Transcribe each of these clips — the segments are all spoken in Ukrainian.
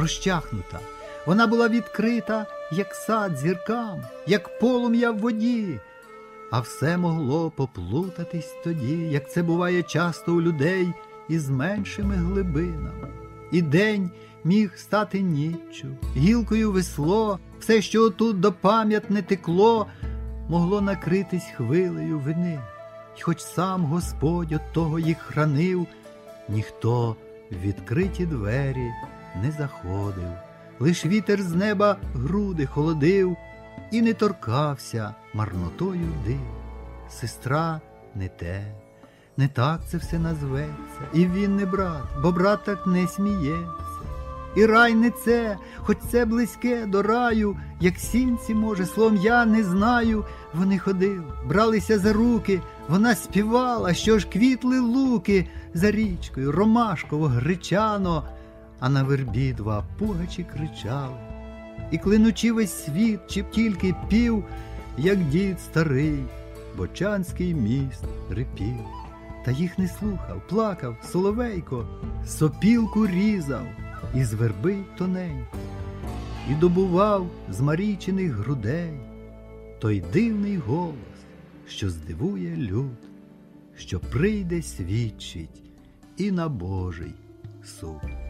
розчахнута. Вона була відкрита, як сад зіркам, як полум'я в воді. А все могло поплутатись тоді, як це буває часто у людей із меншими глибинами. І день міг стати ніччю, гілкою весло, все, що отут до пам'ятне текло, могло накритись хвилею вини. І хоч сам Господь от того їх хранив, ніхто в відкриті двері не заходив, лиш вітер з неба груди холодив і не торкався марнотою див. Сестра не те, не так це все назветься, і він не брат, бо брат так не сміється. І рай не це, хоч це близьке до раю, як сінці, може, словом я не знаю. Вони ходили, бралися за руки, вона співала, що ж квітли луки за річкою, ромашково, гречано, а на вербі два пугачі кричали. І клинучи весь світ, чи б тільки пів, як дід старий, бочанський міст репів. Та їх не слухав, плакав, соловейко, сопілку різав із верби тоненько, і добував з марійчиних грудей той дивний голос, що здивує люд, що прийде свідчить і на Божий суд.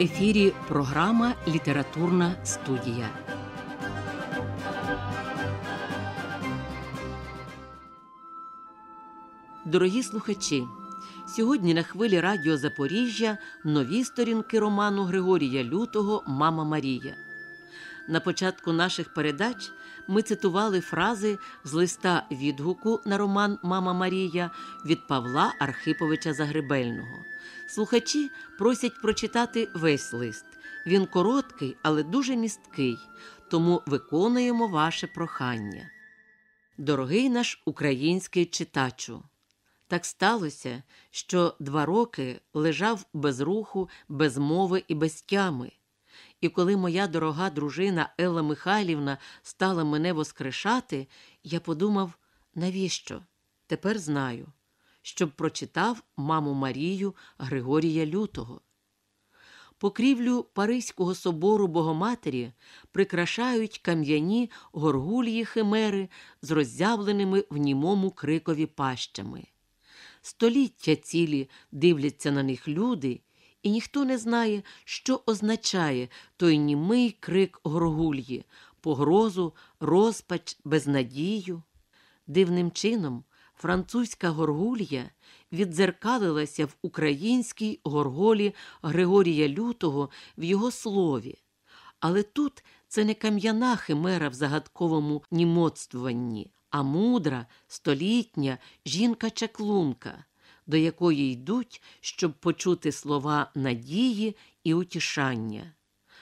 Ефірі програма Літературна студія. Дорогі слухачі, сьогодні на хвилі Радіо Запоріжжя нові сторінки роману Григорія Лютого Мама Марія. На початку наших передач ми цитували фрази з листа відгуку на роман Мама Марія від Павла Архиповича Загребельного. Слухачі просять прочитати весь лист. Він короткий, але дуже місткий, тому виконуємо ваше прохання. Дорогий наш український читачу. Так сталося, що два роки лежав без руху, без мови і без тями. І коли моя дорога дружина Елла Михайлівна стала мене воскрешати, я подумав, навіщо? Тепер знаю, щоб прочитав маму Марію Григорія Лютого. Покрівлю Паризького собору Богоматері прикрашають кам'яні горгулії химери з роззявленими в німому крикові пащами. Століття цілі дивляться на них люди, і ніхто не знає, що означає той німий крик горгульї, погрозу, розпач, безнадію. Дивним чином французька горгулья віддзеркалилася в українській горголі Григорія Лютого в його слові. Але тут це не кам'яна химера в загадковому німотствуванні, а мудра, столітня жінка-чаклунка, до якої йдуть, щоб почути слова надії і утішання.